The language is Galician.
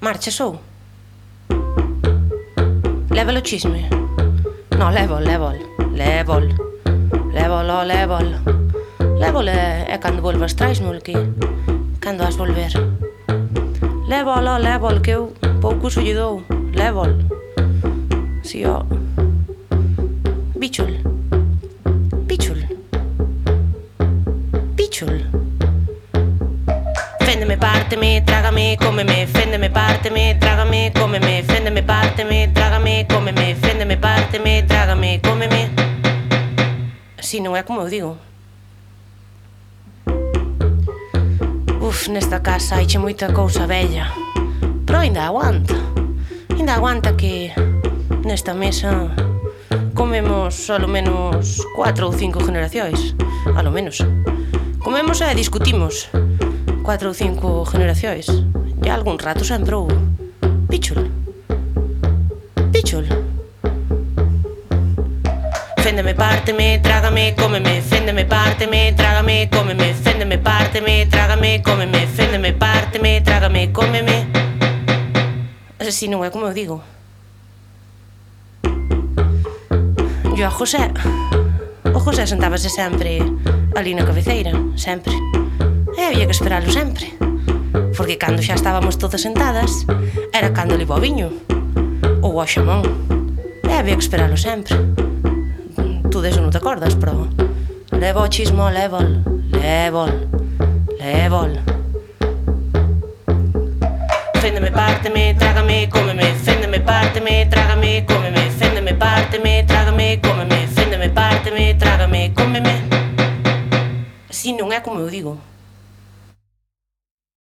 Marcia, su. Level cismi. No, level, level, level. Level, oh, level. Level é, é cando volvas trais, mulqui. Cando has volver. Level, oh, level, que eu pouco lle dou. Level. Si, ó. Oh. Bichul. Bichul. Bichul féndeme, párteme, trágame, cómeme, féndeme, párteme, trágame, cómeme, féndeme, párteme, trágame, cómeme, féndeme, párteme, trágame, cómeme. Si non é como eu digo. Uf, nesta casa haiche moita cousa bella. Pero ainda aguanta. Ainda aguanta que nesta mesa comemos alo menos 4 ou 5 generacións, alo menos. Comemos e discutimos cuatro ou cinco generacións. E algún rato xa entrou Pichul. Pichul. Féndeme, párteme, trágame, cómeme. Féndeme, párteme, trágame, cómeme. Féndeme, párteme, trágame, cómeme. Féndeme, párteme, trágame, cómeme. Si non é como eu digo. Yo a José... O José sentábase sempre ali na cabeceira, sempre e había que esperalo sempre. Porque cando xa estábamos todas sentadas, era cando li viño ou ao xamón. E había que esperalo sempre. Tú deso non te acordas, pero... Levo o chismo, levol, levol, levol. Féndeme, párteme, trágame, cómeme. Féndeme, párteme, trágame, cómeme. Féndeme, párteme, trágame, cómeme. Féndeme, párteme, trágame, cómeme. Así non é como eu digo.